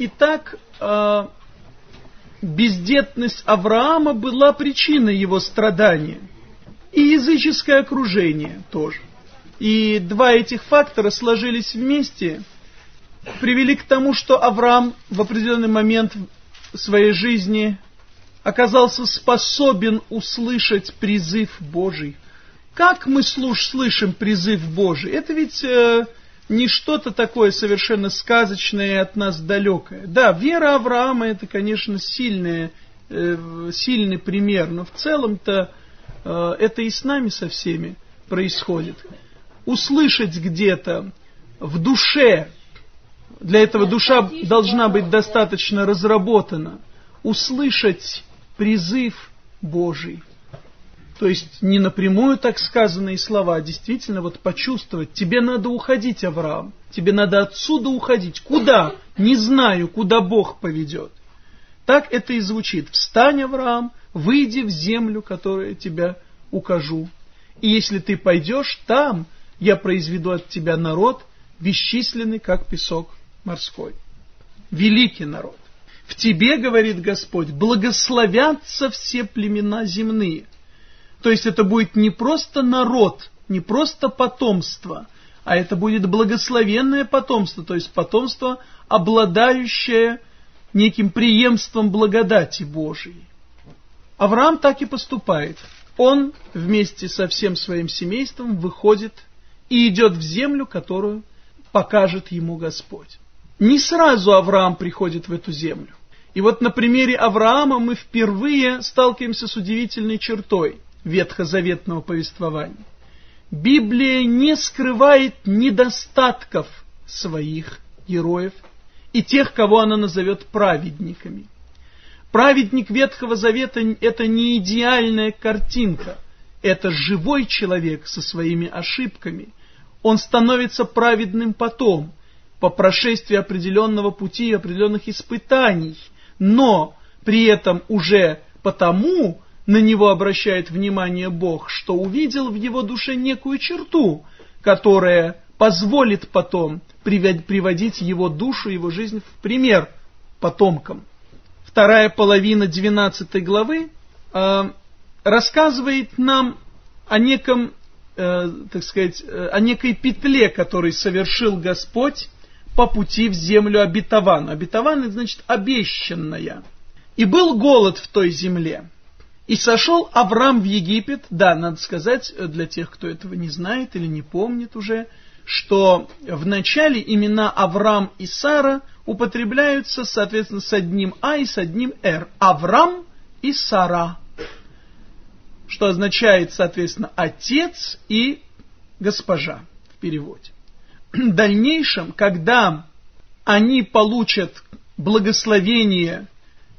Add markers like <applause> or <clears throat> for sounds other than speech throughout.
Итак, э, бездетность Авраама была причиной его страдания. И языческое окружение тоже. И два этих фактора сложились вместе, привели к тому, что Авраам в определенный момент своей жизни оказался способен услышать призыв Божий. Как мы слуш, слышим призыв Божий? Это ведь э, не что-то такое совершенно сказочное и от нас далекое. Да, вера Авраама это, конечно, сильная, э, сильный пример, но в целом-то э, это и с нами со всеми происходит. Услышать где-то в душе, для этого душа должна быть достаточно разработана, услышать призыв Божий. То есть не напрямую так сказанные слова, а действительно вот почувствовать, тебе надо уходить, Авраам, тебе надо отсюда уходить. Куда? Не знаю, куда Бог поведет. Так это и звучит. Встань, Авраам, выйди в землю, которую я тебя укажу. И если ты пойдешь, там я произведу от тебя народ, бесчисленный, как песок морской. Великий народ. В тебе, говорит Господь, благословятся все племена земные. То есть это будет не просто народ, не просто потомство, а это будет благословенное потомство, то есть потомство, обладающее неким преемством благодати Божией. Авраам так и поступает. Он вместе со всем своим семейством выходит и идет в землю, которую покажет ему Господь. Не сразу Авраам приходит в эту землю. И вот на примере Авраама мы впервые сталкиваемся с удивительной чертой ветхозаветного повествования. Библия не скрывает недостатков своих героев и тех, кого она назовет праведниками. Праведник Ветхого Завета – это не идеальная картинка, это живой человек со своими ошибками. Он становится праведным потом, по прошествии определенного пути и определенных испытаний – но при этом уже потому на него обращает внимание Бог, что увидел в его душе некую черту, которая позволит потом приводить его душу, его жизнь в пример потомкам. Вторая половина 12 главы э, рассказывает нам о неком, э, так сказать, э, о некой петле, которую совершил Господь по пути в землю обетованную. Обетованная, значит обещанная. И был голод в той земле. И сошел Авраам в Египет. Да, надо сказать, для тех, кто этого не знает или не помнит уже, что в начале имена Авраам и Сара употребляются, соответственно, с одним А и с одним Р. Авраам и Сара. Что означает, соответственно, отец и госпожа в переводе дальнейшем, когда они получат благословение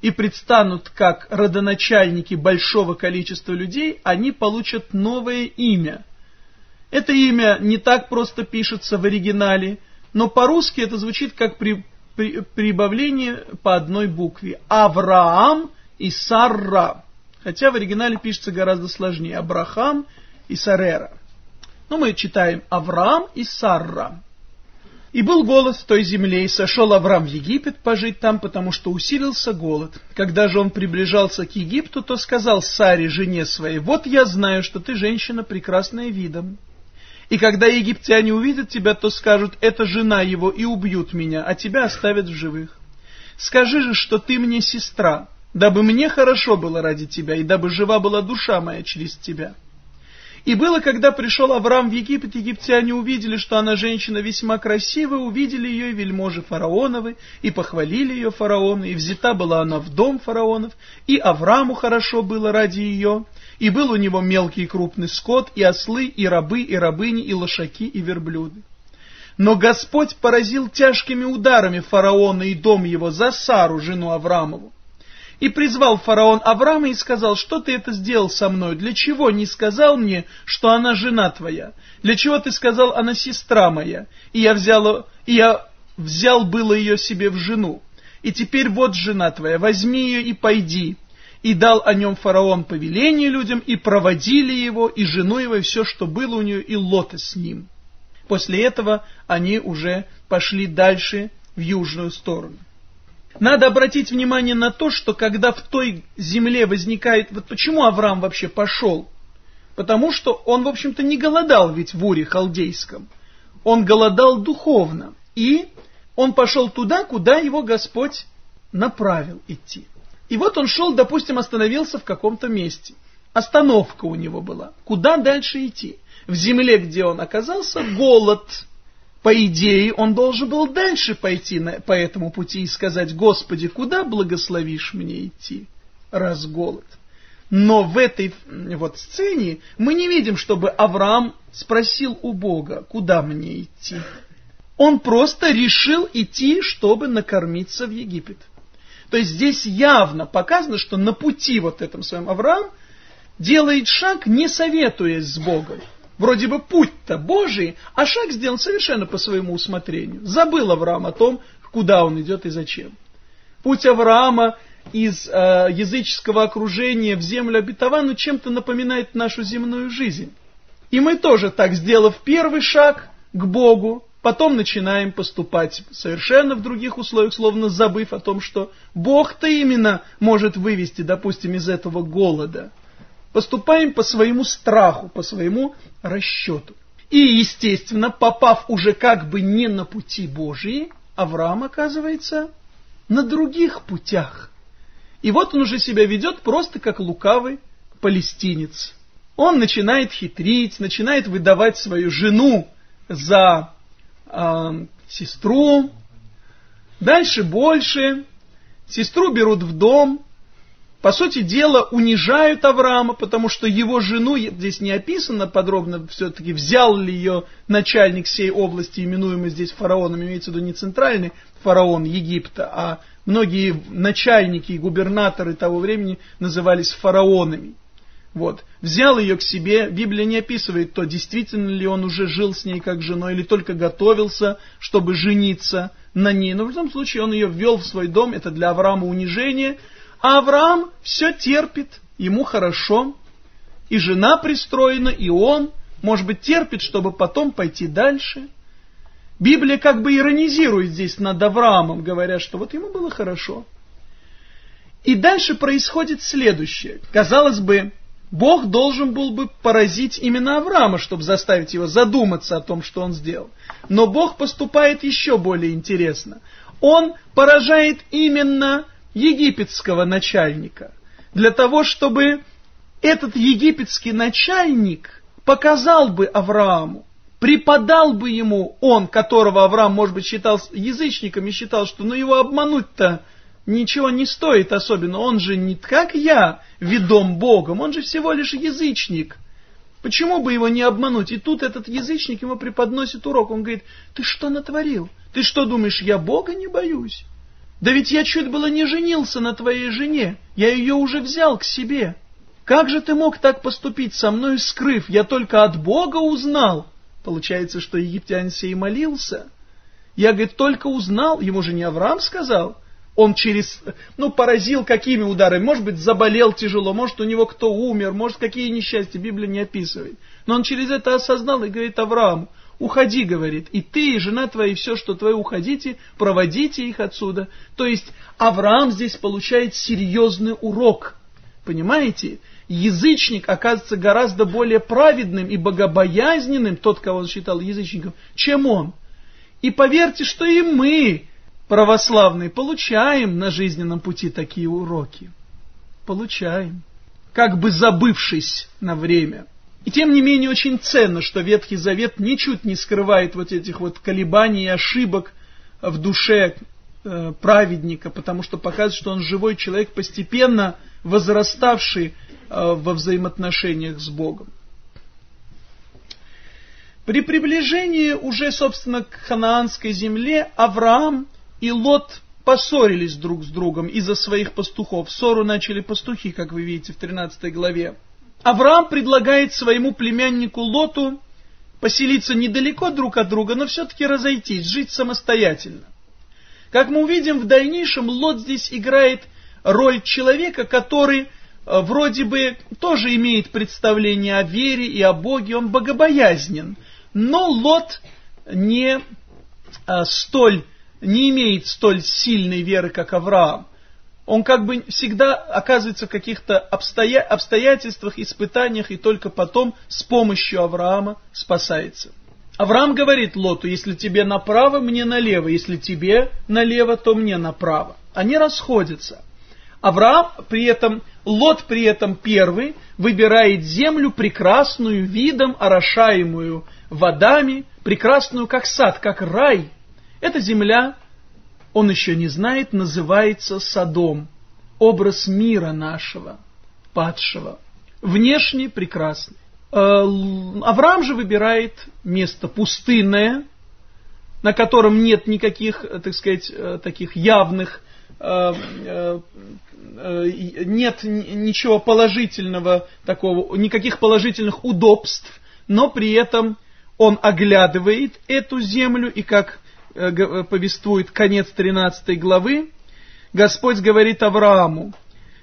и предстанут как родоначальники большого количества людей, они получат новое имя. Это имя не так просто пишется в оригинале, но по-русски это звучит как при, при, прибавление по одной букве. Авраам и Сарра. Хотя в оригинале пишется гораздо сложнее. Абрахам и Сарера. Но мы читаем Авраам и Сарра. И был голод в той земле, и сошел Авраам в Египет пожить там, потому что усилился голод. Когда же он приближался к Египту, то сказал Саре, жене своей, «Вот я знаю, что ты женщина прекрасная видом. И когда египтяне увидят тебя, то скажут, это жена его, и убьют меня, а тебя оставят в живых. Скажи же, что ты мне сестра, дабы мне хорошо было ради тебя, и дабы жива была душа моя через тебя». И было, когда пришел Авраам в Египет, египтяне увидели, что она женщина весьма красивая, увидели ее и вельможи фараоновы, и похвалили ее фараоны, и взята была она в дом фараонов, и Аврааму хорошо было ради ее, и был у него мелкий и крупный скот, и ослы, и рабы, и рабыни, и лошаки, и верблюды. Но Господь поразил тяжкими ударами фараона и дом его за Сару, жену Авраамову. И призвал фараон Авраама и сказал, что ты это сделал со мной? Для чего не сказал мне, что она жена твоя? Для чего ты сказал, она сестра моя? И я взял, и я взял было ее себе в жену. И теперь вот жена твоя, возьми ее и пойди. И дал о нем фараон повеление людям, и проводили его, и жену его, и все, что было у нее, и лота с ним. После этого они уже пошли дальше в южную сторону. Надо обратить внимание на то, что когда в той земле возникает... Вот почему Авраам вообще пошел? Потому что он, в общем-то, не голодал ведь в Уре Халдейском. Он голодал духовно. И он пошел туда, куда его Господь направил идти. И вот он шел, допустим, остановился в каком-то месте. Остановка у него была. Куда дальше идти? В земле, где он оказался, голод. По идее, он должен был дальше пойти на, по этому пути и сказать, Господи, куда благословишь мне идти, раз голод? Но в этой вот сцене мы не видим, чтобы Авраам спросил у Бога, куда мне идти. Он просто решил идти, чтобы накормиться в Египет. То есть здесь явно показано, что на пути вот этом своем Авраам делает шаг, не советуясь с Богом. Вроде бы путь-то Божий, а шаг сделан совершенно по своему усмотрению. Забыл Авраам о том, куда он идет и зачем. Путь Авраама из э, языческого окружения в землю обетованную чем-то напоминает нашу земную жизнь. И мы тоже так, сделав первый шаг к Богу, потом начинаем поступать совершенно в других условиях, словно забыв о том, что Бог-то именно может вывести, допустим, из этого голода – Поступаем по своему страху, по своему расчету. И, естественно, попав уже как бы не на пути Божии, Авраам оказывается на других путях. И вот он уже себя ведет просто как лукавый палестинец. Он начинает хитрить, начинает выдавать свою жену за э, сестру. Дальше больше. Сестру берут в дом, по сути дела, унижают Авраама, потому что его жену, здесь не описано подробно, все-таки взял ли ее начальник всей области, именуемый здесь фараоном, имеется в виду не центральный фараон Египта, а многие начальники и губернаторы того времени назывались фараонами. Вот. Взял ее к себе, Библия не описывает то, действительно ли он уже жил с ней как женой, или только готовился, чтобы жениться на ней. Но в любом случае он ее ввел в свой дом, это для Авраама унижение – а Авраам все терпит, ему хорошо, и жена пристроена, и он, может быть, терпит, чтобы потом пойти дальше. Библия как бы иронизирует здесь над Авраамом, говоря, что вот ему было хорошо. И дальше происходит следующее. Казалось бы, Бог должен был бы поразить именно Авраама, чтобы заставить его задуматься о том, что он сделал. Но Бог поступает еще более интересно. Он поражает именно египетского начальника, для того, чтобы этот египетский начальник показал бы Аврааму, преподал бы ему он, которого Авраам, может быть, считал язычником и считал, что ну его обмануть-то ничего не стоит особенно, он же не как я, ведом Богом, он же всего лишь язычник. Почему бы его не обмануть? И тут этот язычник ему преподносит урок, он говорит, ты что натворил? Ты что думаешь, я Бога не боюсь? Да ведь я чуть было не женился на твоей жене, я ее уже взял к себе. Как же ты мог так поступить со мной, скрыв? Я только от Бога узнал. Получается, что египтянин сей молился. Я, говорит, только узнал, ему же не Авраам сказал. Он через, ну, поразил какими ударами, может быть, заболел тяжело, может, у него кто умер, может, какие несчастья, Библия не описывает. Но он через это осознал и говорит Аврааму, Уходи, говорит, и ты, и жена твоя, и все, что твое, уходите, проводите их отсюда. То есть Авраам здесь получает серьезный урок. Понимаете? Язычник оказывается гораздо более праведным и богобоязненным, тот, кого он считал язычником, чем он. И поверьте, что и мы, православные, получаем на жизненном пути такие уроки. Получаем. Как бы забывшись на время. И тем не менее очень ценно, что Ветхий Завет ничуть не скрывает вот этих вот колебаний и ошибок в душе э, праведника, потому что показывает, что он живой человек, постепенно возраставший э, во взаимоотношениях с Богом. При приближении уже, собственно, к ханаанской земле Авраам и Лот поссорились друг с другом из-за своих пастухов. Ссору начали пастухи, как вы видите в 13 главе. Авраам предлагает своему племяннику Лоту поселиться недалеко друг от друга, но все-таки разойтись, жить самостоятельно. Как мы увидим в дальнейшем, Лот здесь играет роль человека, который э, вроде бы тоже имеет представление о вере и о Боге, он богобоязнен, но Лот не а, столь не имеет столь сильной веры, как Авраам, он как бы всегда оказывается в каких-то обстоя... обстоятельствах, испытаниях, и только потом с помощью Авраама спасается. Авраам говорит Лоту, если тебе направо, мне налево, если тебе налево, то мне направо. Они расходятся. Авраам при этом, Лот при этом первый выбирает землю прекрасную, видом орошаемую водами, прекрасную как сад, как рай. Эта земля он еще не знает, называется Содом, образ мира нашего, падшего. Внешне прекрасный. Э, Авраам же выбирает место пустынное, на котором нет никаких, так сказать, э, таких явных, э, нет ничего положительного такого, никаких положительных удобств, но при этом он оглядывает эту землю и как Э, э, повествует конец 13 главы, Господь говорит Аврааму,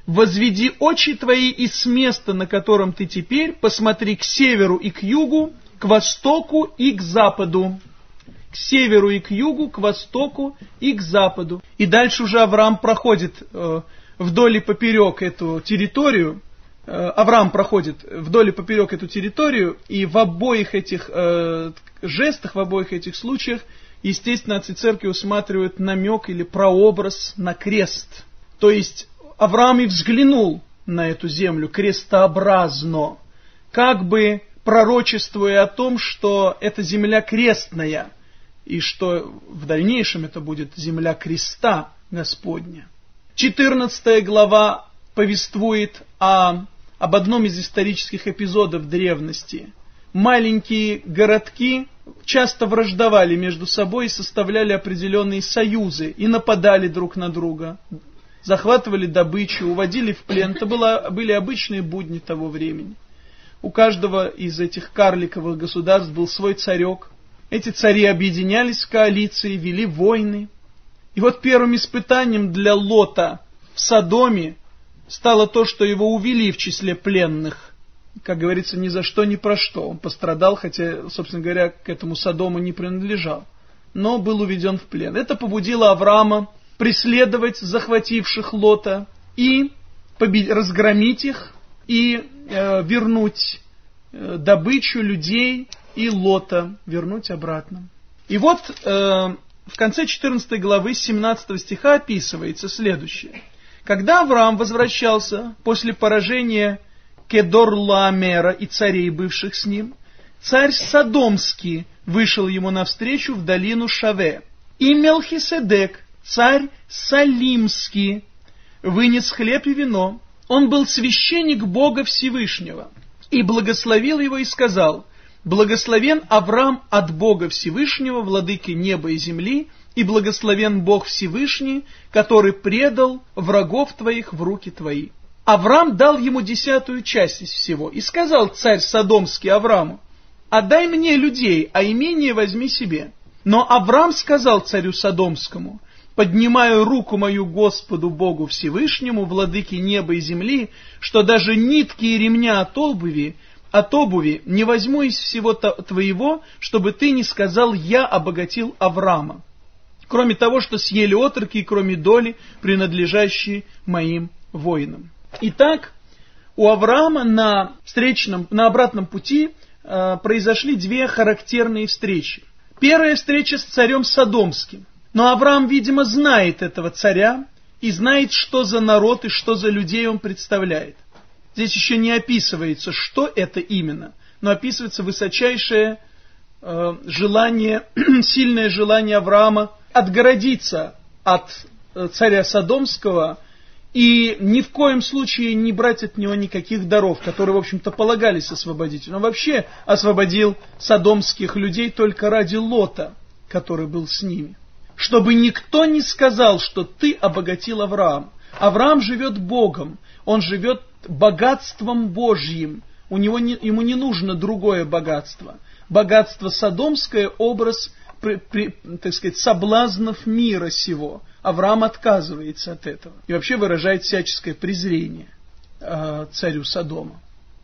«Возведи очи твои и с места, на котором ты теперь, посмотри к северу и к югу, к востоку и к западу». К северу и к югу, к востоку и к западу. И дальше уже Авраам проходит э, вдоль и поперек эту территорию, э, Авраам проходит вдоль и поперек эту территорию, и в обоих этих э, жестах, в обоих этих случаях естественно, отцы церкви усматривают намек или прообраз на крест. То есть Авраам и взглянул на эту землю крестообразно, как бы пророчествуя о том, что эта земля крестная, и что в дальнейшем это будет земля креста Господня. 14 глава повествует о, об одном из исторических эпизодов древности. Маленькие городки часто враждовали между собой и составляли определенные союзы и нападали друг на друга, захватывали добычу, уводили в плен. Это было, были обычные будни того времени. У каждого из этих карликовых государств был свой царек. Эти цари объединялись в коалиции, вели войны. И вот первым испытанием для Лота в Содоме стало то, что его увели в числе пленных как говорится, ни за что, ни про что. Он пострадал, хотя, собственно говоря, к этому Содому не принадлежал, но был уведен в плен. Это побудило Авраама преследовать захвативших Лота и разгромить их, и э, вернуть э, добычу людей и Лота, вернуть обратно. И вот э, в конце 14 главы 17 стиха описывается следующее. Когда Авраам возвращался после поражения Кедор-Ламера и царей, бывших с ним, царь Содомский вышел ему навстречу в долину Шаве. И Мелхиседек, царь Салимский, вынес хлеб и вино. Он был священник Бога Всевышнего и благословил его и сказал, «Благословен Авраам от Бога Всевышнего, владыки неба и земли, и благословен Бог Всевышний, который предал врагов твоих в руки твои». Авраам дал ему десятую часть из всего, и сказал царь Содомский Аврааму, «Отдай мне людей, а имение возьми себе». Но Авраам сказал царю Содомскому, «Поднимаю руку мою Господу Богу Всевышнему, владыке неба и земли, что даже нитки и ремня от обуви, от обуви не возьму из всего твоего, чтобы ты не сказал, я обогатил Авраама, кроме того, что съели отроки и кроме доли, принадлежащей моим воинам». Итак, у Авраама на встречном, на обратном пути э, произошли две характерные встречи. Первая встреча с царем Содомским. Но Авраам, видимо, знает этого царя и знает, что за народ и что за людей он представляет. Здесь еще не описывается, что это именно, но описывается высочайшее э, желание, <clears throat> сильное желание Авраама отгородиться от э, царя Содомского и ни в коем случае не брать от него никаких даров, которые, в общем-то, полагались освободить. Он вообще освободил садомских людей только ради Лота, который был с ними. Чтобы никто не сказал, что ты обогатил Авраам. Авраам живет Богом, он живет богатством Божьим. У него не, ему не нужно другое богатство. Богатство садомское – образ, при, при, так сказать, соблазнов мира сего – Авраам отказывается от этого и вообще выражает всяческое презрение э, царю Содома.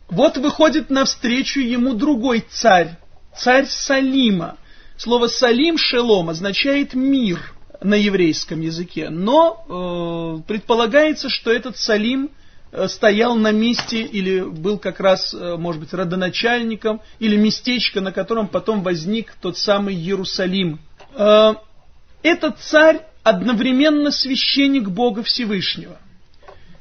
Вот выходит навстречу ему другой царь, царь Салима. Слово Салим Шелом означает мир. на еврейском языке, но э, предполагается, что этот Салим э, стоял на месте или был как раз, э, может быть, родоначальником, или местечко, на котором потом возник тот самый Иерусалим. Э, этот царь одновременно священник Бога Всевышнего.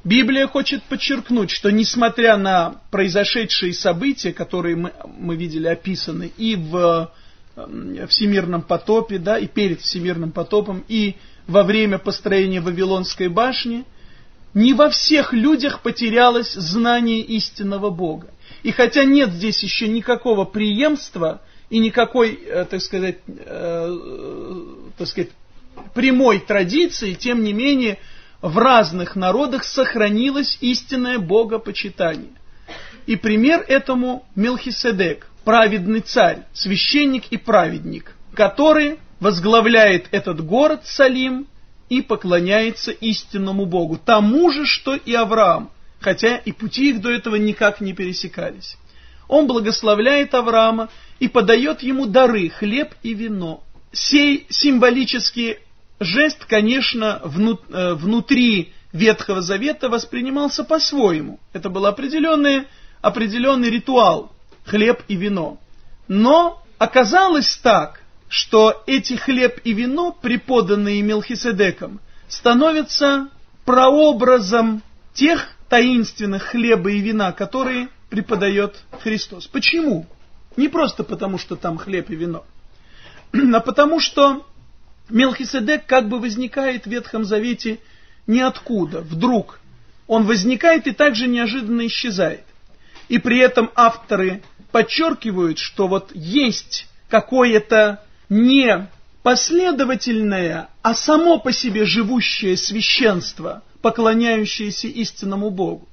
Библия хочет подчеркнуть, что несмотря на произошедшие события, которые мы, мы видели описаны и в всемирном потопе, да, и перед всемирным потопом, и во время построения Вавилонской башни, не во всех людях потерялось знание истинного Бога. И хотя нет здесь еще никакого преемства и никакой, э, так сказать, э, так сказать, прямой традиции, тем не менее, в разных народах сохранилось истинное богопочитание. И пример этому Мелхиседек праведный царь, священник и праведник, который возглавляет этот город Салим и поклоняется истинному Богу, тому же, что и Авраам, хотя и пути их до этого никак не пересекались. Он благословляет Авраама и подает ему дары, хлеб и вино. Сей символический жест, конечно, э, внутри Ветхого Завета воспринимался по-своему. Это был определенный, определенный ритуал, хлеб и вино. Но оказалось так, что эти хлеб и вино, преподанные Мелхиседеком, становятся прообразом тех таинственных хлеба и вина, которые преподает Христос. Почему? Не просто потому, что там хлеб и вино, <clears throat> а потому что Мелхиседек как бы возникает в Ветхом Завете ниоткуда, вдруг. Он возникает и также неожиданно исчезает. И при этом авторы подчеркивают, что вот есть какое-то не последовательное, а само по себе живущее священство, поклоняющееся истинному Богу.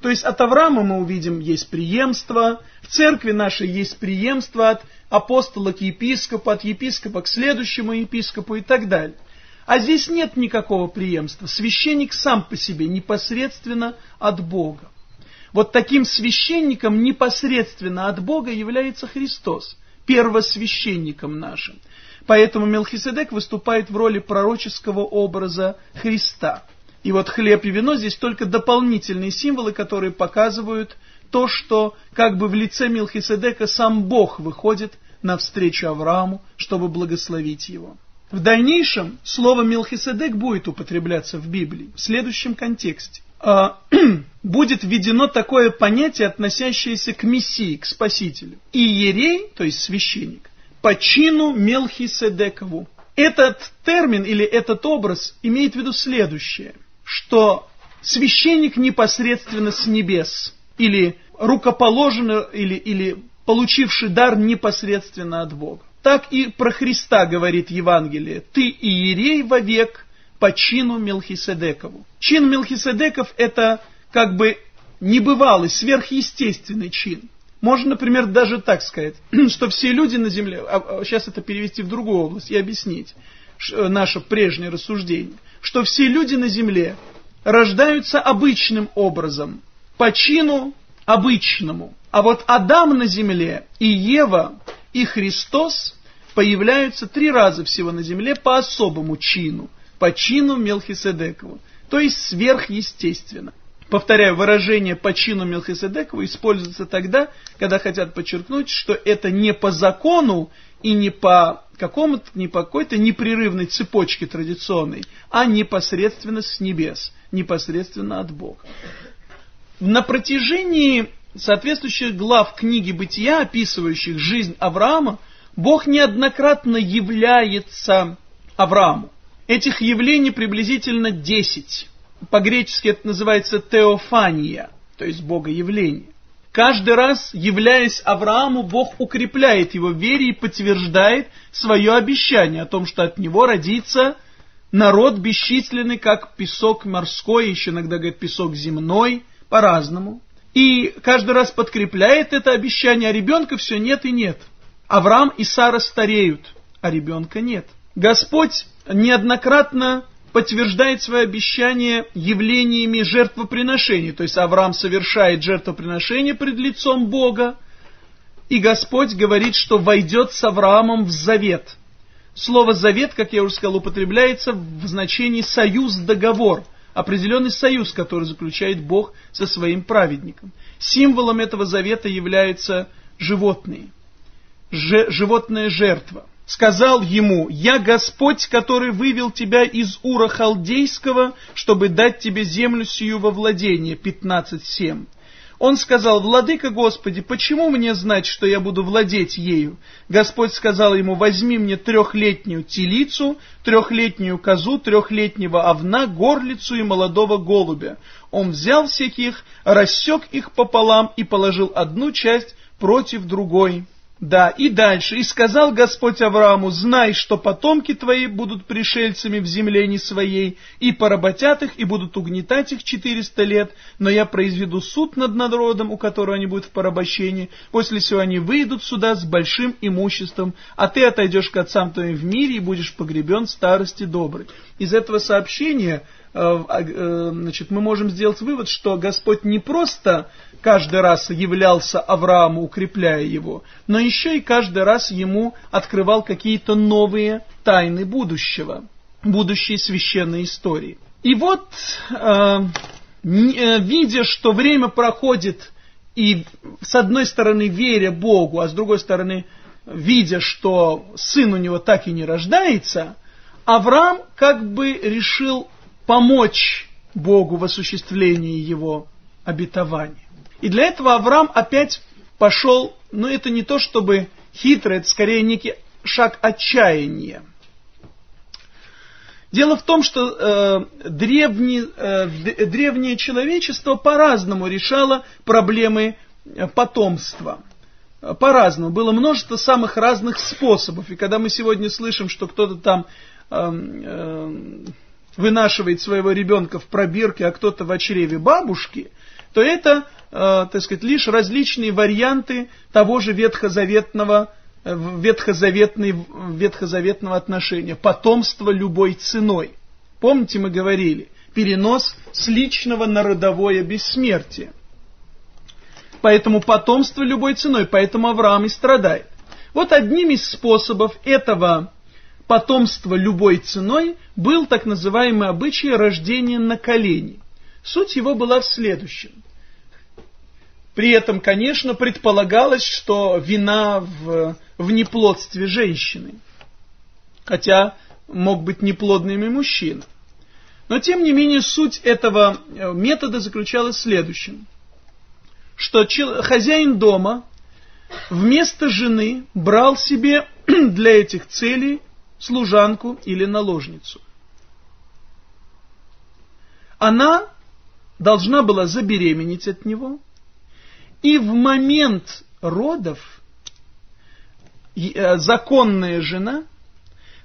То есть от Авраама мы увидим, есть преемство, в церкви нашей есть преемство от апостола к епископу, от епископа к следующему епископу и так далее. А здесь нет никакого преемства. Священник сам по себе непосредственно от Бога. Вот таким священником непосредственно от Бога является Христос, первосвященником нашим. Поэтому Мелхиседек выступает в роли пророческого образа Христа. И вот хлеб и вино здесь только дополнительные символы, которые показывают то, что как бы в лице Мелхиседека сам Бог выходит навстречу Аврааму, чтобы благословить его. В дальнейшем слово Мелхиседек будет употребляться в Библии в следующем контексте. А, <clears throat> будет введено такое понятие, относящееся к Мессии, к Спасителю. И Иерей, то есть священник, по чину Мелхиседекову. Этот термин или этот образ имеет в виду следующее, что священник непосредственно с небес, или рукоположенный, или, или получивший дар непосредственно от Бога. Так и про Христа говорит Евангелие. Ты иерей вовек по чину Мелхиседекову. Чин Мелхиседеков это как бы небывалый, сверхъестественный чин. Можно, например, даже так сказать, <clears throat> что все люди на земле, а, сейчас а, это перевести в другую область и объяснить э, наше прежнее рассуждение, что все люди на земле рождаются обычным образом, по чину обычному. А вот Адам на земле и Ева и Христос появляются три раза всего на земле по особому чину – по чину Мелхиседекову, то есть сверхъестественно. Повторяю, выражение по чину Мелхиседекову используется тогда, когда хотят подчеркнуть, что это не по закону и не по какому-то, не по какой-то непрерывной цепочке традиционной, а непосредственно с небес, непосредственно от Бога. На протяжении соответствующих глав книги Бытия, описывающих жизнь Авраама, Бог неоднократно является Аврааму. Этих явлений приблизительно 10. По-гречески это называется теофания, то есть богоявление. Каждый раз, являясь Аврааму, Бог укрепляет его вере и подтверждает свое обещание о том, что от него родится народ бесчисленный, как песок морской, еще иногда говорят песок земной, по-разному. И каждый раз подкрепляет это обещание, а ребенка все нет и нет. Авраам и Сара стареют, а ребенка нет. Господь неоднократно подтверждает свое обещание явлениями жертвоприношений. То есть Авраам совершает жертвоприношение пред лицом Бога, и Господь говорит, что войдет с Авраамом в завет. Слово «завет», как я уже сказал, употребляется в значении «союз», «договор», определенный союз, который заключает Бог со своим праведником. Символом этого завета являются животные, животная жертва. Сказал ему, «Я Господь, который вывел тебя из Ура Халдейского, чтобы дать тебе землю сию во владение». 15.7. Он сказал, «Владыка Господи, почему мне знать, что я буду владеть ею?» Господь сказал ему, «Возьми мне трехлетнюю телицу, трехлетнюю козу, трехлетнего овна, горлицу и молодого голубя». Он взял всех их, рассек их пополам и положил одну часть против другой. Да, и дальше. «И сказал Господь Аврааму, знай, что потомки твои будут пришельцами в земле не своей, и поработят их, и будут угнетать их четыреста лет, но я произведу суд над народом, у которого они будут в порабощении, после всего они выйдут сюда с большим имуществом, а ты отойдешь к отцам твоим в мире и будешь погребен старости доброй». Из этого сообщения значит, мы можем сделать вывод, что Господь не просто каждый раз являлся Аврааму, укрепляя его, но еще и каждый раз ему открывал какие-то новые тайны будущего, будущей священной истории. И вот, э, видя, что время проходит, и с одной стороны веря Богу, а с другой стороны видя, что сын у него так и не рождается, Авраам как бы решил помочь Богу в осуществлении его обетования. И для этого Авраам опять пошел, ну это не то чтобы хитрый, это скорее некий шаг отчаяния. Дело в том, что э, древний, э, древнее человечество по-разному решало проблемы э, потомства. По-разному. Было множество самых разных способов. И когда мы сегодня слышим, что кто-то там э, э, вынашивает своего ребенка в пробирке, а кто-то в чреве бабушки, то это, э, так сказать, лишь различные варианты того же ветхозаветного, э, ветхозаветной, ветхозаветного отношения. Потомство любой ценой. Помните, мы говорили, перенос с личного на родовое бессмертие. Поэтому потомство любой ценой, поэтому Авраам и страдает. Вот одним из способов этого потомства любой ценой был так называемый обычай рождения на колени. Суть его была в следующем. При этом, конечно, предполагалось, что вина в, неплодстве женщины, хотя мог быть неплодным и мужчина. Но, тем не менее, суть этого э, метода заключалась в следующем, что хозяин дома вместо жены брал себе <clears throat> для этих целей служанку или наложницу. Она должна была забеременеть от него, и в момент родов э, законная жена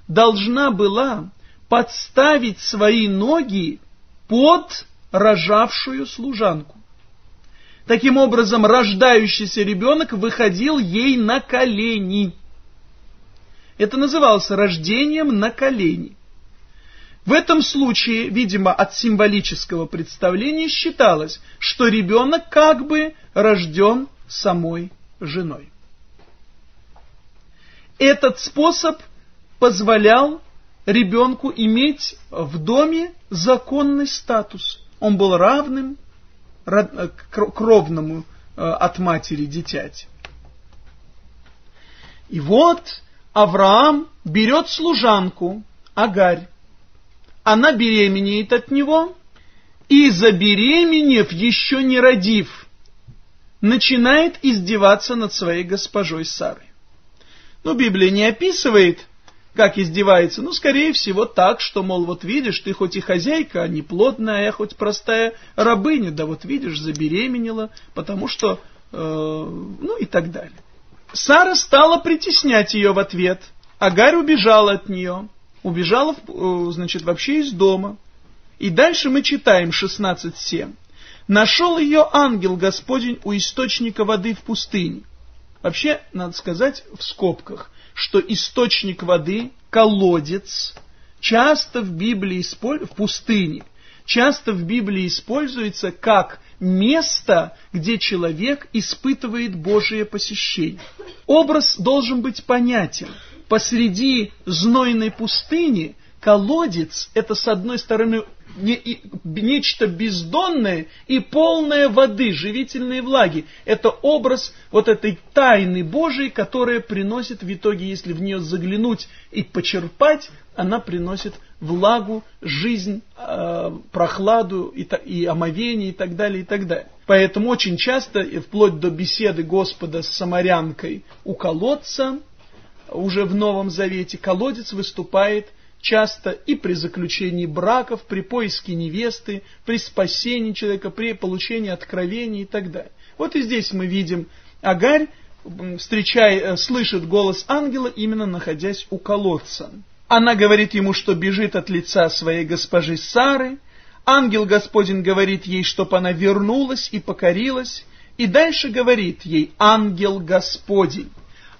должна была подставить свои ноги под рожавшую служанку. Таким образом, рождающийся ребенок выходил ей на колени. Это называлось рождением на колени. В этом случае, видимо, от символического представления считалось, что ребенок как бы рожден самой женой. Этот способ позволял ребенку иметь в доме законный статус. Он был равным кровному э, от матери дитяти. И вот Авраам берет служанку, Агарь. Она беременеет от него, и забеременев, еще не родив, начинает издеваться над своей госпожой Сарой. Ну, Библия не описывает, как издевается, ну, скорее всего, так, что, мол, вот видишь, ты хоть и хозяйка, а не плодная, а хоть простая рабыня, да вот видишь, забеременела, потому что, э, ну, и так далее. Сара стала притеснять ее в ответ. Агарь убежала от нее. Убежала, значит, вообще из дома. И дальше мы читаем 16.7. Нашел ее ангел Господень у источника воды в пустыне. Вообще, надо сказать в скобках, что источник воды, колодец, часто в Библии, в пустыне, часто в Библии используется как место, где человек испытывает Божие посещение. Образ должен быть понятен. посреди знойной пустыни колодец – это, с одной стороны, не, нечто бездонное и полное воды, живительной влаги. Это образ вот этой тайны Божией, которая приносит в итоге, если в нее заглянуть и почерпать, она приносит влагу, жизнь, э, прохладу и, и омовение и так далее, и так далее. Поэтому очень часто, вплоть до беседы Господа с самарянкой у колодца, уже в Новом Завете, колодец выступает часто и при заключении браков, при поиске невесты, при спасении человека, при получении откровений и так далее. Вот и здесь мы видим Агарь, встречая, э, слышит голос ангела, именно находясь у колодца. Она говорит ему, что бежит от лица своей госпожи Сары. Ангел Господень говорит ей, чтоб она вернулась и покорилась. И дальше говорит ей ангел Господень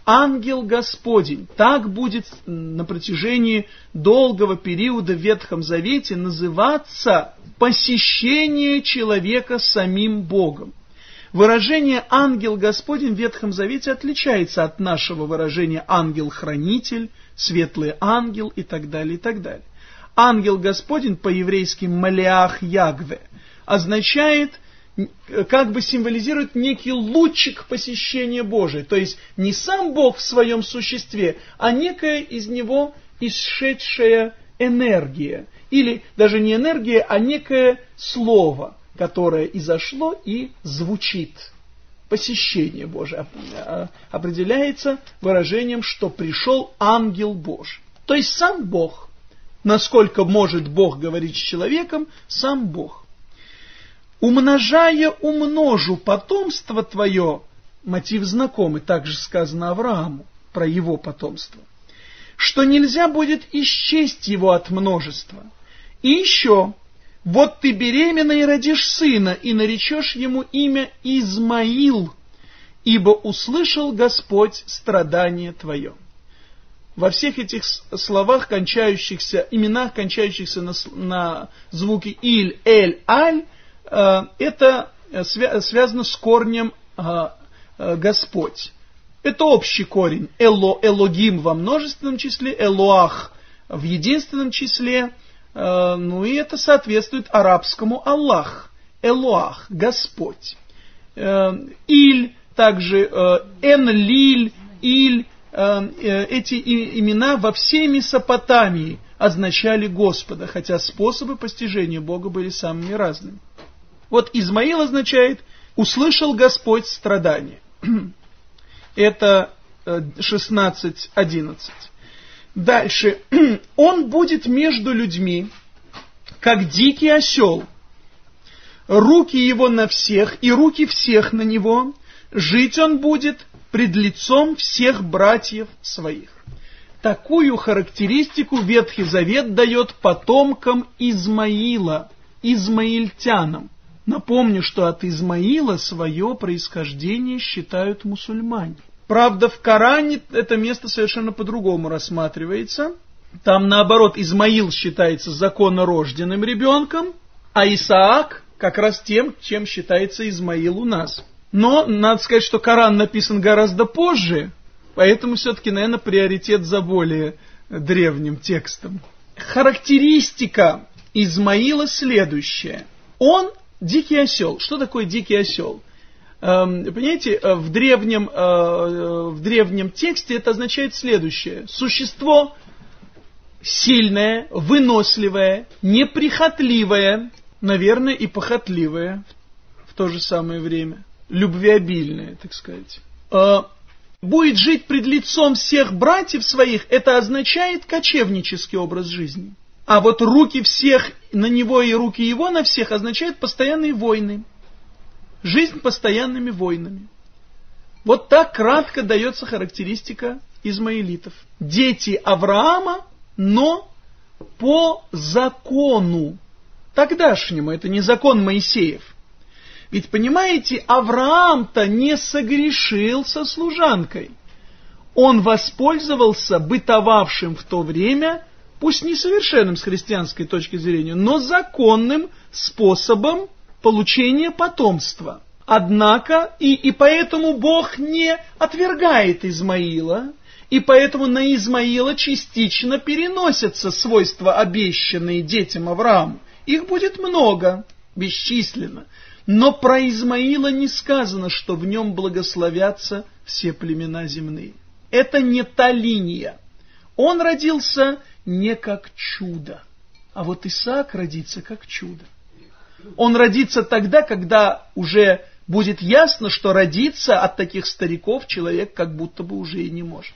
ангел Господень. Так будет на протяжении долгого периода в Ветхом Завете называться посещение человека самим Богом. Выражение «ангел Господень» в Ветхом Завете отличается от нашего выражения «ангел-хранитель», «светлый ангел» и так далее, и так далее. Ангел Господень по-еврейски «малиах Ягве» означает – как бы символизирует некий лучик посещения Божия. То есть не сам Бог в своем существе, а некая из него исшедшая энергия. Или даже не энергия, а некое слово, которое изошло и звучит. Посещение Божие а, определяется выражением, что пришел ангел Божий. То есть сам Бог. Насколько может Бог говорить с человеком, сам Бог умножая умножу потомство твое, мотив знакомый, также сказано Аврааму про его потомство, что нельзя будет исчесть его от множества. И еще, вот ты беременна и родишь сына, и наречешь ему имя Измаил, ибо услышал Господь страдание твое. Во всех этих словах, кончающихся, именах, кончающихся на, на звуки Иль, Эль, Аль, это э, связано с корнем э, Господь. Это общий корень. Эло, Элогим во множественном числе, Элоах в единственном числе. Ну и это соответствует арабскому Аллах. Элоах, Господь. Иль, также Энлиль, Иль, эти имена во всей Месопотамии означали Господа, хотя способы постижения Бога были самыми разными. Вот Измаил означает «услышал Господь страдания». <clears throat> Это 16.11. Э, Дальше. <clears throat> «Он будет между людьми, как дикий осел. Руки его на всех, и руки всех на него. Жить он будет пред лицом всех братьев своих». Такую характеристику Ветхий Завет дает потомкам Измаила, измаильтянам. Напомню, что от Измаила свое происхождение считают мусульмане. Правда, в Коране это место совершенно по-другому рассматривается. Там, наоборот, Измаил считается законорожденным ребенком, а Исаак как раз тем, чем считается Измаил у нас. Но надо сказать, что Коран написан гораздо позже, поэтому все-таки, наверное, приоритет за более древним текстом. Характеристика Измаила следующая. Он Дикий осел. Что такое дикий осел? Эм, понимаете, э, в древнем, э, в древнем тексте это означает следующее. Существо сильное, выносливое, неприхотливое, наверное, и похотливое в то же самое время. Любвеобильное, так сказать. Э, будет жить пред лицом всех братьев своих, это означает кочевнический образ жизни. А вот руки всех на него и руки его на всех означают постоянные войны. Жизнь постоянными войнами. Вот так кратко дается характеристика измаилитов. Дети Авраама, но по закону тогдашнему, это не закон Моисеев. Ведь, понимаете, Авраам-то не согрешил со служанкой. Он воспользовался бытовавшим в то время пусть несовершенным с христианской точки зрения, но законным способом получения потомства. Однако, и, и поэтому Бог не отвергает Измаила, И поэтому на Измаила частично переносятся свойства, обещанные детям Аврааму. Их будет много, бесчисленно. Но про Измаила не сказано, что в нем благословятся все племена земные. Это не та линия. Он родился не как чудо, а вот Исаак родится как чудо. Он родится тогда, когда уже будет ясно, что родиться от таких стариков человек как будто бы уже и не может.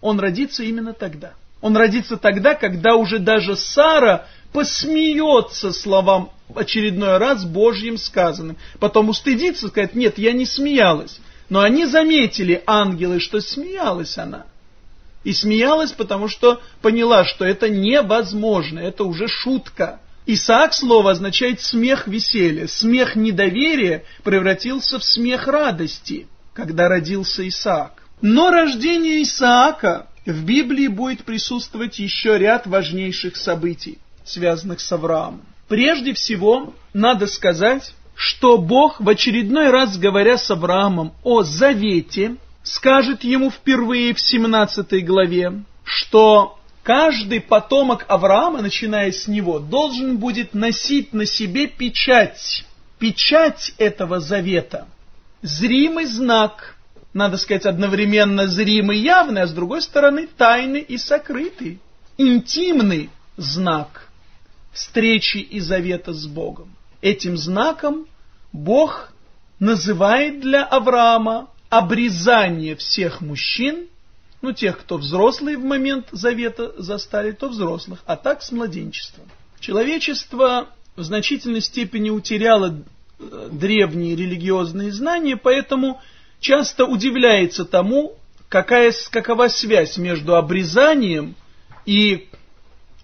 Он родится именно тогда. Он родится тогда, когда уже даже Сара посмеется словам очередной раз Божьим сказанным. Потом устыдится, сказать, нет, я не смеялась. Но они заметили, ангелы, что смеялась она. И смеялась, потому что поняла, что это невозможно, это уже шутка. Исаак слово означает смех веселья. Смех недоверия превратился в смех радости, когда родился Исаак. Но рождение Исаака в Библии будет присутствовать еще ряд важнейших событий, связанных с Авраамом. Прежде всего, надо сказать, что Бог в очередной раз, говоря с Авраамом о завете, скажет ему впервые в 17 главе, что каждый потомок Авраама, начиная с него, должен будет носить на себе печать, печать этого завета, зримый знак, надо сказать, одновременно зримый явный, а с другой стороны тайный и сокрытый, интимный знак встречи и завета с Богом. Этим знаком Бог называет для Авраама обрезание всех мужчин, ну тех, кто взрослые в момент завета застали, то взрослых, а так с младенчеством. Человечество в значительной степени утеряло э, древние религиозные знания, поэтому часто удивляется тому, какая, какова связь между обрезанием и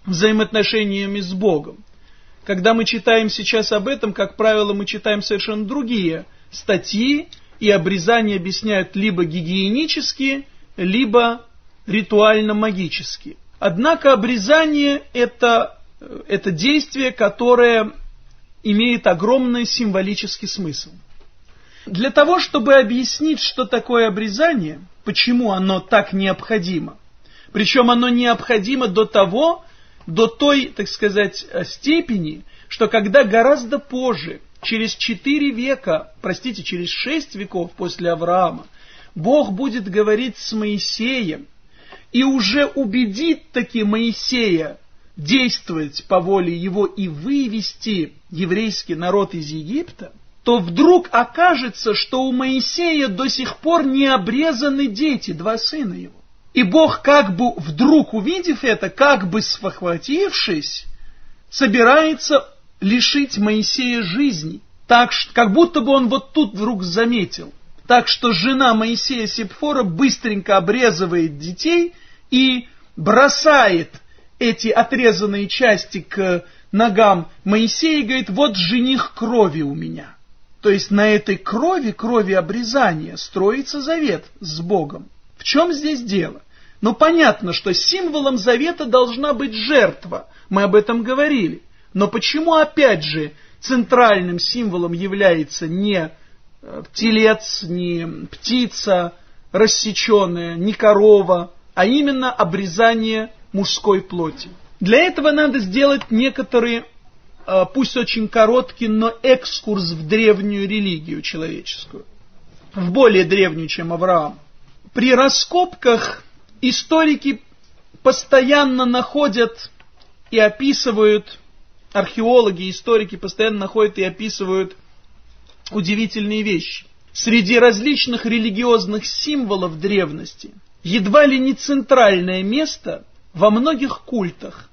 взаимоотношениями с Богом. Когда мы читаем сейчас об этом, как правило, мы читаем совершенно другие статьи, и обрезание объясняют либо гигиенически, либо ритуально-магически. Однако обрезание это, это действие, которое имеет огромный символический смысл. Для того, чтобы объяснить, что такое обрезание, почему оно так необходимо, причем оно необходимо до того, до той, так сказать, степени, что когда гораздо позже, через четыре века, простите, через шесть веков после Авраама, Бог будет говорить с Моисеем и уже убедит таки Моисея действовать по воле его и вывести еврейский народ из Египта, то вдруг окажется, что у Моисея до сих пор не обрезаны дети, два сына его. И Бог, как бы вдруг увидев это, как бы схватившись, собирается лишить Моисея жизни, так, как будто бы он вот тут вдруг заметил. Так что жена Моисея Сепфора быстренько обрезывает детей и бросает эти отрезанные части к ногам Моисея и говорит, вот жених крови у меня. То есть на этой крови, крови обрезания, строится завет с Богом. В чем здесь дело? Ну, понятно, что символом завета должна быть жертва. Мы об этом говорили. Но почему, опять же, центральным символом является не э, телец, не птица рассеченная, не корова, а именно обрезание мужской плоти? Для этого надо сделать некоторые, э, пусть очень короткий, но экскурс в древнюю религию человеческую. В более древнюю, чем Авраам. При раскопках историки постоянно находят и описывают, археологи, историки постоянно находят и описывают удивительные вещи. Среди различных религиозных символов древности едва ли не центральное место во многих культах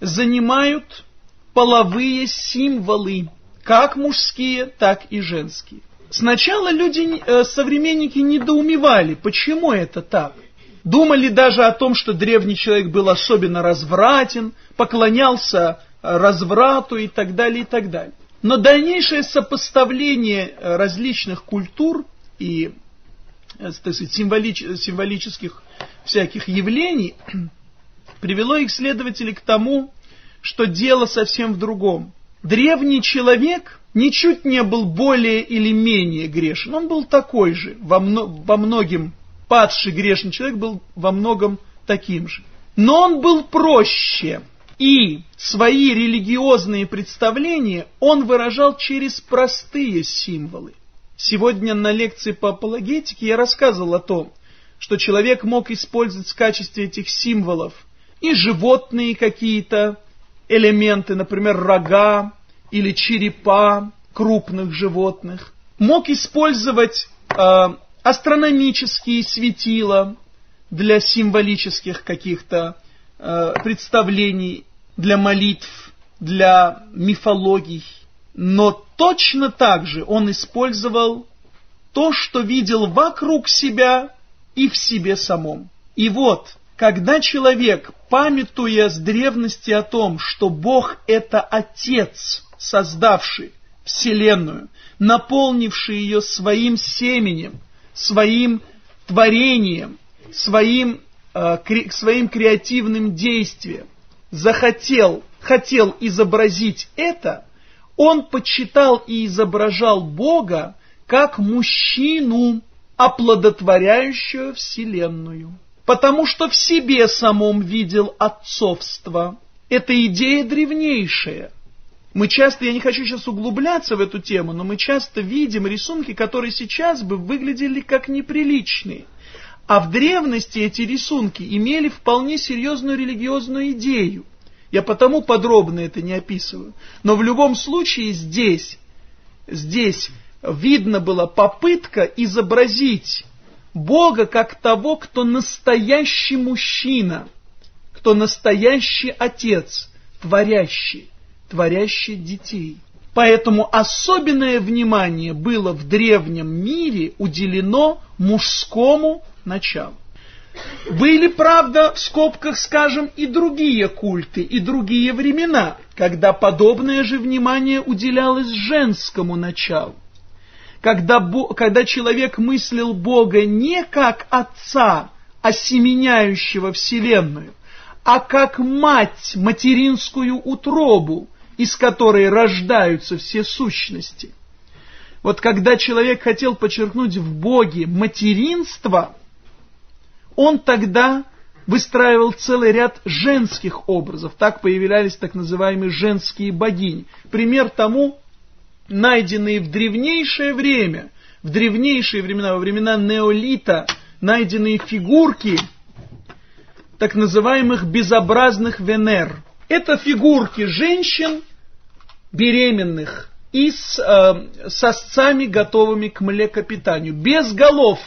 занимают половые символы, как мужские, так и женские. Сначала люди, э, современники недоумевали, почему это так. Думали даже о том, что древний человек был особенно развратен, поклонялся разврату и так далее, и так далее. Но дальнейшее сопоставление э, различных культур и э, так сказать, символич, символических всяких явлений <clears throat> привело исследователей к тому, что дело совсем в другом. Древний человек ничуть не был более или менее грешен, он был такой же во, мно, во многим падший грешный человек был во многом таким же. Но он был проще, и свои религиозные представления он выражал через простые символы. Сегодня на лекции по апологетике я рассказывал о том, что человек мог использовать в качестве этих символов и животные какие-то элементы, например, рога или черепа крупных животных, мог использовать э, астрономические светила для символических каких-то э, представлений, для молитв, для мифологий. Но точно так же он использовал то, что видел вокруг себя и в себе самом. И вот, когда человек, памятуя с древности о том, что Бог это Отец, создавший Вселенную, наполнивший ее своим семенем, своим творением, своим, э, кре, своим креативным действием, захотел, хотел изобразить это, он почитал и изображал Бога как мужчину, оплодотворяющую Вселенную. Потому что в себе самом видел отцовство. Это идея древнейшая. Мы часто, я не хочу сейчас углубляться в эту тему, но мы часто видим рисунки, которые сейчас бы выглядели как неприличные. А в древности эти рисунки имели вполне серьезную религиозную идею. Я потому подробно это не описываю. Но в любом случае здесь, здесь видно была попытка изобразить Бога как того, кто настоящий мужчина, кто настоящий отец, творящий, творящий детей. Поэтому особенное внимание было в древнем мире уделено мужскому началу. Были, правда, в скобках скажем, и другие культы, и другие времена, когда подобное же внимание уделялось женскому началу когда, когда человек мыслил Бога не как Отца, осеменяющего Вселенную, а как мать, материнскую утробу, из которой рождаются все сущности. Вот когда человек хотел подчеркнуть в Боге материнство, он тогда выстраивал целый ряд женских образов. Так появлялись так называемые женские богини. Пример тому найденные в древнейшее время, в древнейшие времена, во времена неолита, найденные фигурки так называемых безобразных Венер. Это фигурки женщин беременных и с э, сосцами, готовыми к млекопитанию, без голов,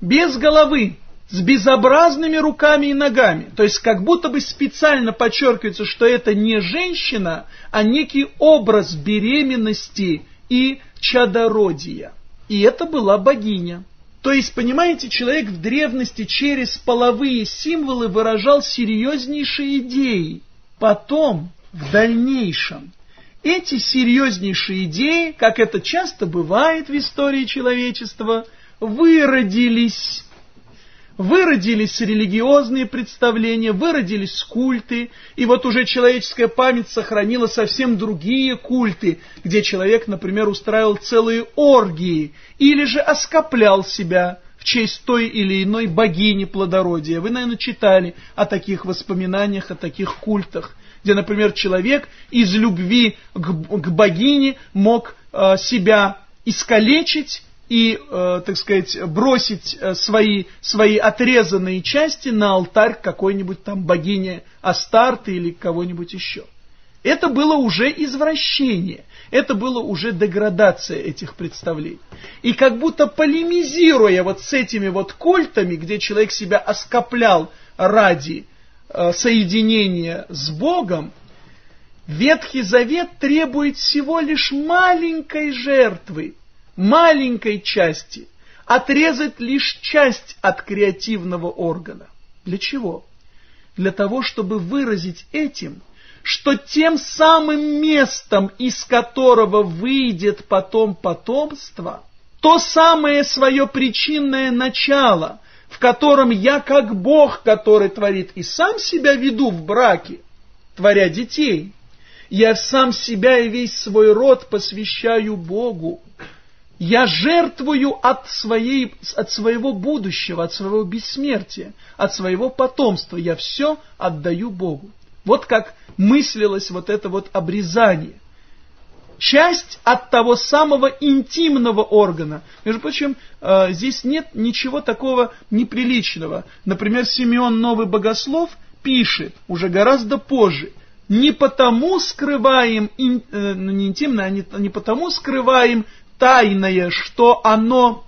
без головы с безобразными руками и ногами. То есть как будто бы специально подчеркивается, что это не женщина, а некий образ беременности и чадородия. И это была богиня. То есть, понимаете, человек в древности через половые символы выражал серьезнейшие идеи. Потом, в дальнейшем, эти серьезнейшие идеи, как это часто бывает в истории человечества, выродились выродились религиозные представления, выродились культы, и вот уже человеческая память сохранила совсем другие культы, где человек, например, устраивал целые оргии или же оскоплял себя в честь той или иной богини плодородия. Вы, наверное, читали о таких воспоминаниях, о таких культах, где, например, человек из любви к, богине мог э, себя искалечить и, э, так сказать, бросить э, свои, свои отрезанные части на алтарь какой-нибудь там богини Астарты или кого-нибудь еще. Это было уже извращение, это было уже деградация этих представлений. И как будто полемизируя вот с этими вот культами, где человек себя оскоплял ради э, соединения с Богом, Ветхий Завет требует всего лишь маленькой жертвы, маленькой части, отрезать лишь часть от креативного органа. Для чего? Для того, чтобы выразить этим, что тем самым местом, из которого выйдет потом потомство, то самое свое причинное начало, в котором я как Бог, который творит, и сам себя веду в браке, творя детей, я сам себя и весь свой род посвящаю Богу, Я жертвую от, своей, от своего будущего, от своего бессмертия, от своего потомства. Я все отдаю Богу. Вот как мыслилось вот это вот обрезание. Часть от того самого интимного органа. Между прочим, э, здесь нет ничего такого неприличного. Например, Симеон Новый Богослов пишет уже гораздо позже. Не потому скрываем, э, ну не интимное, а не, не потому скрываем тайное, что оно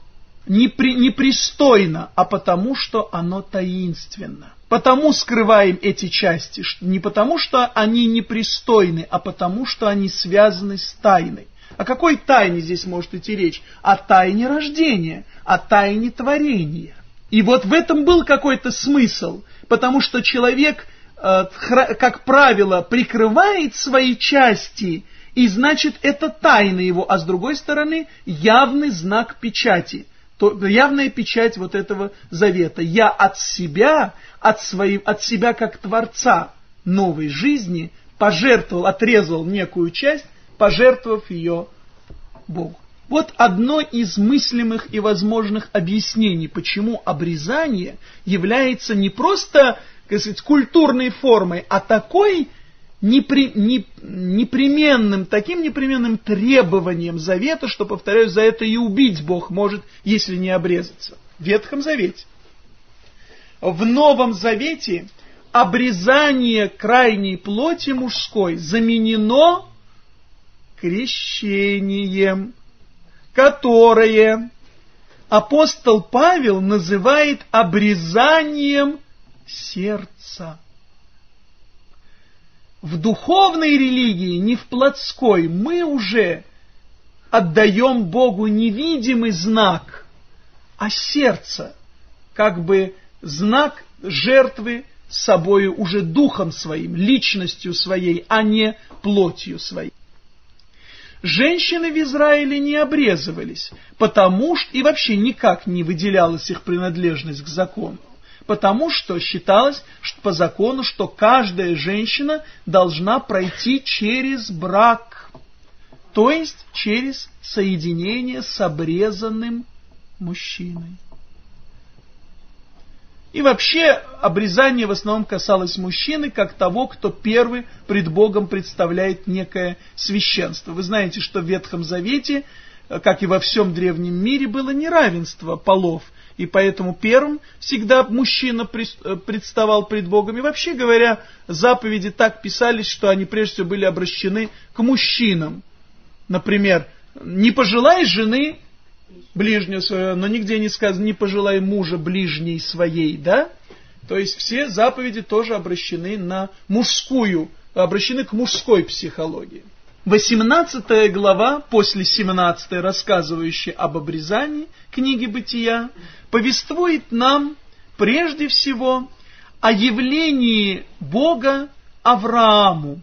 непри, непристойно, а потому что оно таинственно. Потому скрываем эти части, не потому что они непристойны, а потому что они связаны с тайной. О какой тайне здесь может идти речь? О тайне рождения, о тайне творения. И вот в этом был какой-то смысл, потому что человек, э, как правило, прикрывает свои части и значит это тайна его, а с другой стороны явный знак печати, то, явная печать вот этого завета. Я от себя, от, своей, от себя как Творца новой жизни пожертвовал, отрезал некую часть, пожертвовав ее Богу. Вот одно из мыслимых и возможных объяснений, почему обрезание является не просто, как сказать, культурной формой, а такой непри, не, непременным, таким непременным требованием завета, что, повторяю, за это и убить Бог может, если не обрезаться. В Ветхом Завете. В Новом Завете обрезание крайней плоти мужской заменено крещением, которое апостол Павел называет обрезанием сердца в духовной религии, не в плотской, мы уже отдаем Богу невидимый знак, а сердце, как бы знак жертвы собою уже духом своим, личностью своей, а не плотью своей. Женщины в Израиле не обрезывались, потому что и вообще никак не выделялась их принадлежность к закону потому что считалось что по закону, что каждая женщина должна пройти через брак, то есть через соединение с обрезанным мужчиной. И вообще обрезание в основном касалось мужчины, как того, кто первый пред Богом представляет некое священство. Вы знаете, что в Ветхом Завете, как и во всем древнем мире, было неравенство полов – и поэтому первым всегда мужчина э, представал пред Богом. И вообще говоря, заповеди так писались, что они прежде всего были обращены к мужчинам. Например, не пожелай жены ближнего своего, но нигде не сказано, не пожелай мужа ближней своей, да? То есть все заповеди тоже обращены на мужскую, обращены к мужской психологии. 18 глава, после 17 рассказывающая об обрезании книги Бытия, повествует нам прежде всего о явлении Бога Аврааму.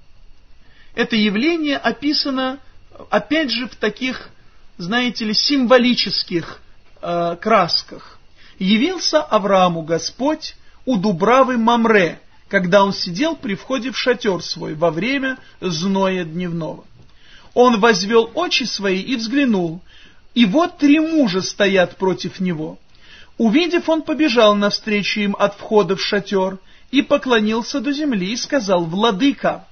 Это явление описано, опять же, в таких, знаете ли, символических э, красках. Явился Аврааму Господь у Дубравы Мамре, когда он сидел при входе в шатер свой во время зноя дневного. Он возвел очи свои и взглянул, и вот три мужа стоят против него. Увидев, он побежал навстречу им от входа в шатер и поклонился до земли и сказал, «Владыка,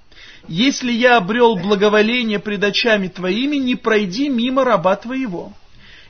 если я обрел благоволение пред очами твоими, не пройди мимо раба твоего.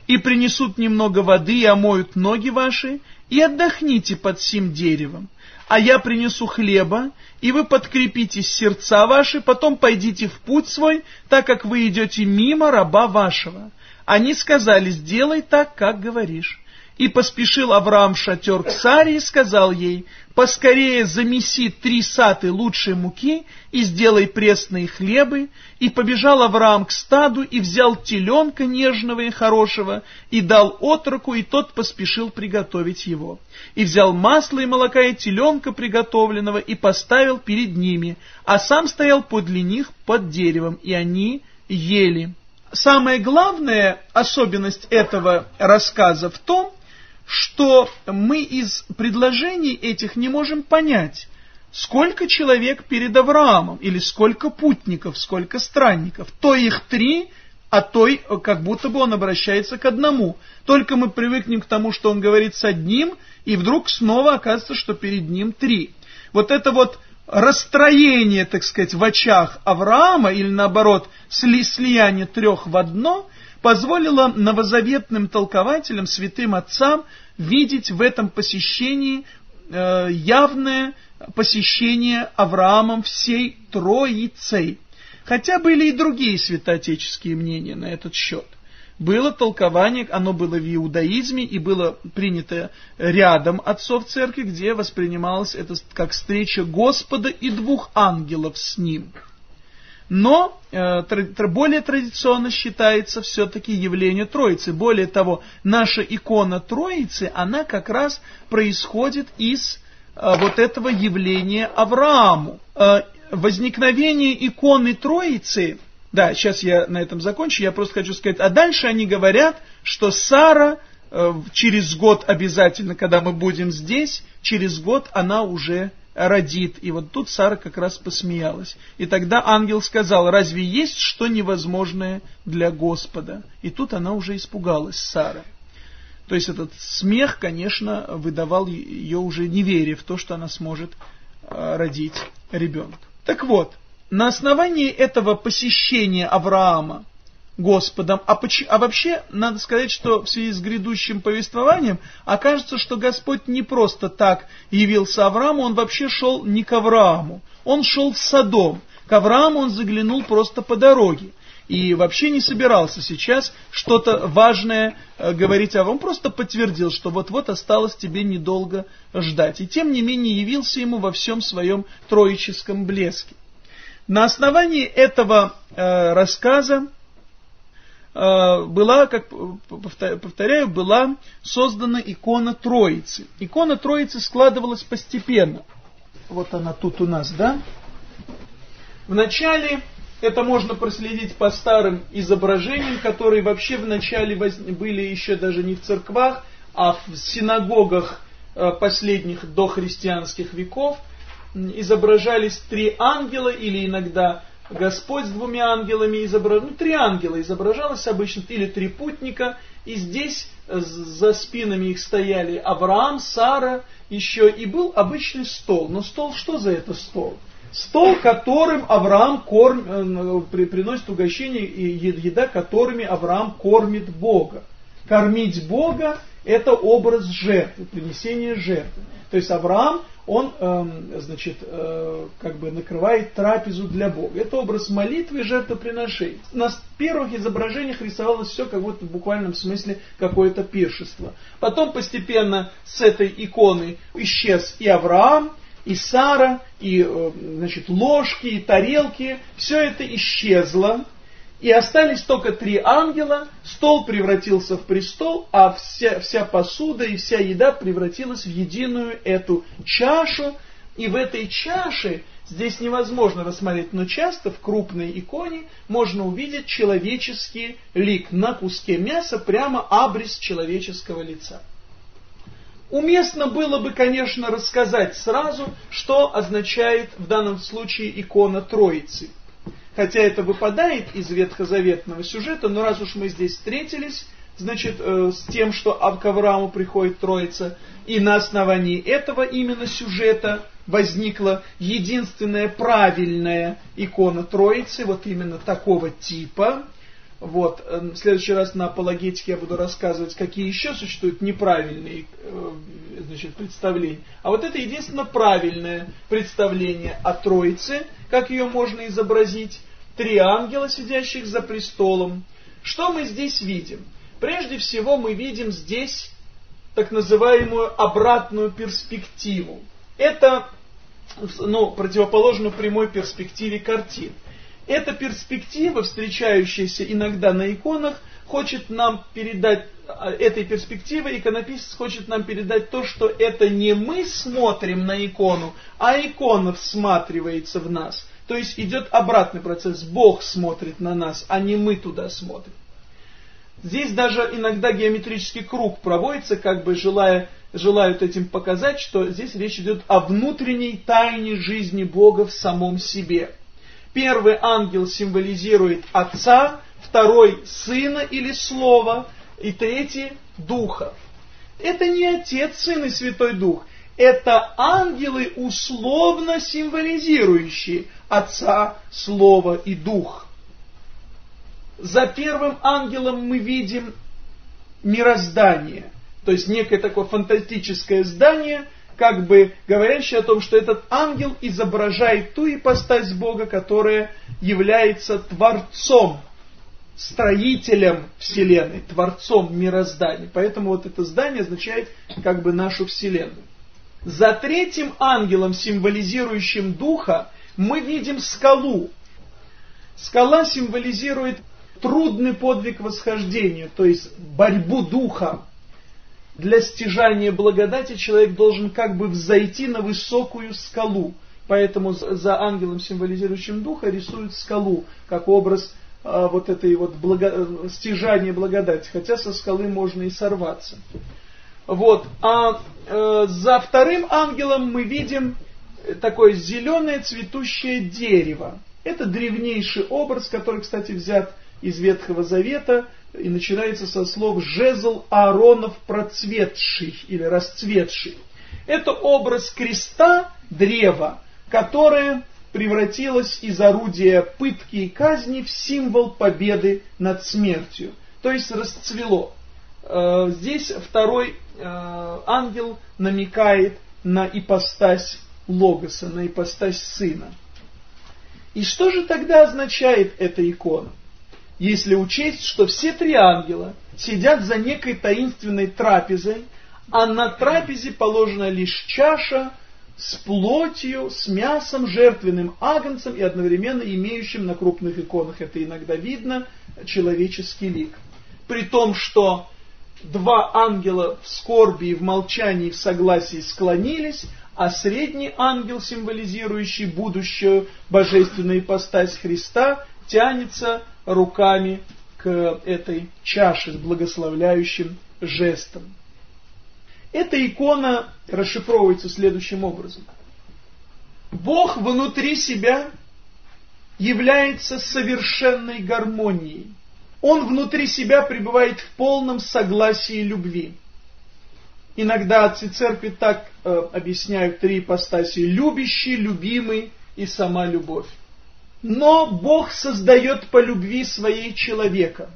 И принесут немного воды и омоют ноги ваши, и отдохните под сим деревом. А я принесу хлеба, и вы подкрепитесь сердца ваши, потом пойдите в путь свой, так как вы идете мимо раба вашего». Они сказали, «Сделай так, как говоришь». И поспешил Авраам в шатер к Саре и сказал ей, «Поскорее замеси три саты лучшей муки и сделай пресные хлебы». И побежал Авраам к стаду и взял теленка нежного и хорошего и дал отроку, и тот поспешил приготовить его. И взял масло и молока и теленка приготовленного и поставил перед ними, а сам стоял подле них под деревом, и они ели. Самая главная особенность этого рассказа в том, что мы из предложений этих не можем понять, сколько человек перед Авраамом, или сколько путников, сколько странников. То их три, а той, как будто бы он обращается к одному. Только мы привыкнем к тому, что он говорит с одним, и вдруг снова оказывается, что перед ним три. Вот это вот расстроение, так сказать, в очах Авраама, или наоборот, сли, слияние трех в одно, позволило новозаветным толкователям, святым отцам, видеть в этом посещении э, явное посещение Авраамом всей Троицей. Хотя были и другие святоотеческие мнения на этот счет. Было толкование, оно было в иудаизме и было принято рядом отцов церкви, где воспринималось это как встреча Господа и двух ангелов с ним. Но э, более традиционно считается все-таки явление Троицы. Более того, наша икона Троицы, она как раз происходит из э, вот этого явления Аврааму. Э, возникновение иконы Троицы, да, сейчас я на этом закончу, я просто хочу сказать, а дальше они говорят, что Сара через год обязательно, когда мы будем здесь, через год она уже родит. И вот тут Сара как раз посмеялась. И тогда ангел сказал, разве есть что невозможное для Господа? И тут она уже испугалась, Сара. То есть этот смех, конечно, выдавал ее уже неверие в то, что она сможет э, родить ребенка. Так вот, на основании этого посещения Авраама Господом, а, а вообще надо сказать, что в связи с грядущим повествованием окажется, что Господь не просто так явился Аврааму, он вообще шел не к Аврааму, он шел в Содом. К Аврааму он заглянул просто по дороге. И вообще не собирался сейчас что-то важное э, говорить а Он просто подтвердил, что вот-вот осталось тебе недолго ждать. И тем не менее явился ему во всем своем троическом блеске. На основании этого э, рассказа была, как повторяю, была создана икона Троицы. Икона Троицы складывалась постепенно. Вот она тут у нас, да? Вначале это можно проследить по старым изображениям, которые вообще вначале были еще даже не в церквах, а в синагогах э, последних дохристианских веков. Изображались три ангела или иногда Господь с двумя ангелами изображал, ну, три ангела изображалось обычно, или три путника, и здесь э, за спинами их стояли Авраам, Сара, еще, и был обычный стол. Но стол, что за это стол? Стол, которым Авраам корм, э, приносит угощение и еда, которыми Авраам кормит Бога. Кормить Бога – это образ жертвы, принесение жертвы. То есть Авраам, он, э, значит, э, как бы накрывает трапезу для Бога. Это образ молитвы и жертвоприношений. На первых изображениях рисовалось все как будто в буквальном смысле какое-то пиршество. Потом постепенно с этой иконы исчез и Авраам, и Сара, и э, значит, ложки, и тарелки, все это исчезло, и остались только три ангела, стол превратился в престол, а вся, вся посуда и вся еда превратилась в единую эту чашу, и в этой чаше здесь невозможно рассмотреть, но часто в крупной иконе можно увидеть человеческий лик на куске мяса, прямо абрис человеческого лица. Уместно было бы, конечно, рассказать сразу, что означает в данном случае икона Троицы. Хотя это выпадает из ветхозаветного сюжета, но раз уж мы здесь встретились, значит, э, с тем, что к Аврааму приходит Троица, и на основании этого именно сюжета возникла единственная правильная икона Троицы, вот именно такого типа, вот. Э, в следующий раз на апологетике я буду рассказывать, какие еще существуют неправильные э, значит, представления. А вот это единственно правильное представление о Троице, как ее можно изобразить. Три ангела, сидящих за престолом. Что мы здесь видим? Прежде всего мы видим здесь так называемую обратную перспективу. Это ну, противоположно прямой перспективе картин. Эта перспектива, встречающаяся иногда на иконах, хочет нам передать, а, этой перспективой иконописец хочет нам передать то, что это не мы смотрим на икону, а икона всматривается в нас. То есть идет обратный процесс. Бог смотрит на нас, а не мы туда смотрим. Здесь даже иногда геометрический круг проводится, как бы желая, желают этим показать, что здесь речь идет о внутренней тайне жизни Бога в самом себе. Первый ангел символизирует Отца, второй Сына или Слова, и третий Духа. Это не Отец, Сын и Святой Дух. Это ангелы, условно символизирующие Отца, Слово и Дух. За первым ангелом мы видим мироздание, то есть некое такое фантастическое здание, как бы говорящее о том, что этот ангел изображает ту ипостась Бога, которая является Творцом, строителем Вселенной, Творцом мироздания. Поэтому вот это здание означает как бы нашу Вселенную. За третьим ангелом, символизирующим Духа, мы видим скалу. Скала символизирует трудный подвиг восхождения, то есть борьбу духа. Для стяжания благодати человек должен как бы взойти на высокую скалу. Поэтому за ангелом, символизирующим духа, рисуют скалу, как образ а, вот этой вот благо, стяжания благодати. Хотя со скалы можно и сорваться. Вот. А э, за вторым ангелом мы видим такое зеленое цветущее дерево. Это древнейший образ, который, кстати, взят из Ветхого Завета и начинается со слов «жезл Ааронов процветший» или «расцветший». Это образ креста, древа, которое превратилось из орудия пытки и казни в символ победы над смертью, то есть расцвело. Э, здесь второй э, ангел намекает на ипостась Логоса, на ипостась Сына. И что же тогда означает эта икона? Если учесть, что все три ангела сидят за некой таинственной трапезой, а на трапезе положена лишь чаша с плотью, с мясом, жертвенным агнцем и одновременно имеющим на крупных иконах, это иногда видно, человеческий лик. При том, что два ангела в скорби и в молчании и в согласии склонились, а средний ангел, символизирующий будущую божественную ипостась Христа, тянется руками к этой чаше с благословляющим жестом. Эта икона расшифровывается следующим образом. Бог внутри себя является совершенной гармонией. Он внутри себя пребывает в полном согласии любви. Иногда отцы церкви так э, объясняют три ипостаси. Любящий, любимый и сама любовь. Но Бог создает по любви своей человека.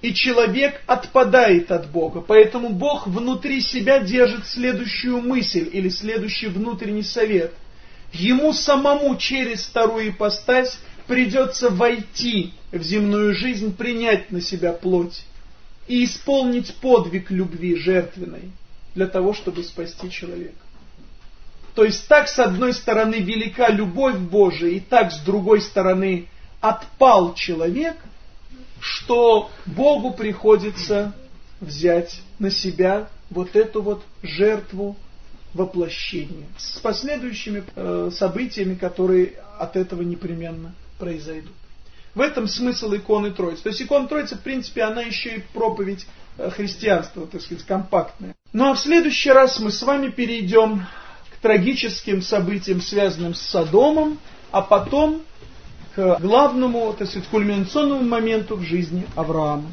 И человек отпадает от Бога. Поэтому Бог внутри себя держит следующую мысль или следующий внутренний совет. Ему самому через вторую ипостась придется войти в земную жизнь, принять на себя плоть и исполнить подвиг любви жертвенной для того, чтобы спасти человека. То есть так с одной стороны велика любовь Божия, и так с другой стороны отпал человек, что Богу приходится взять на себя вот эту вот жертву воплощения с последующими э, событиями, которые от этого непременно произойдут. В этом смысл иконы Троицы. То есть икона Троицы, в принципе, она еще и проповедь э, христианства, так сказать, компактная. Ну а в следующий раз мы с вами перейдем трагическим событиям, связанным с Содомом, а потом к главному, так сказать, кульминационному моменту в жизни Авраама.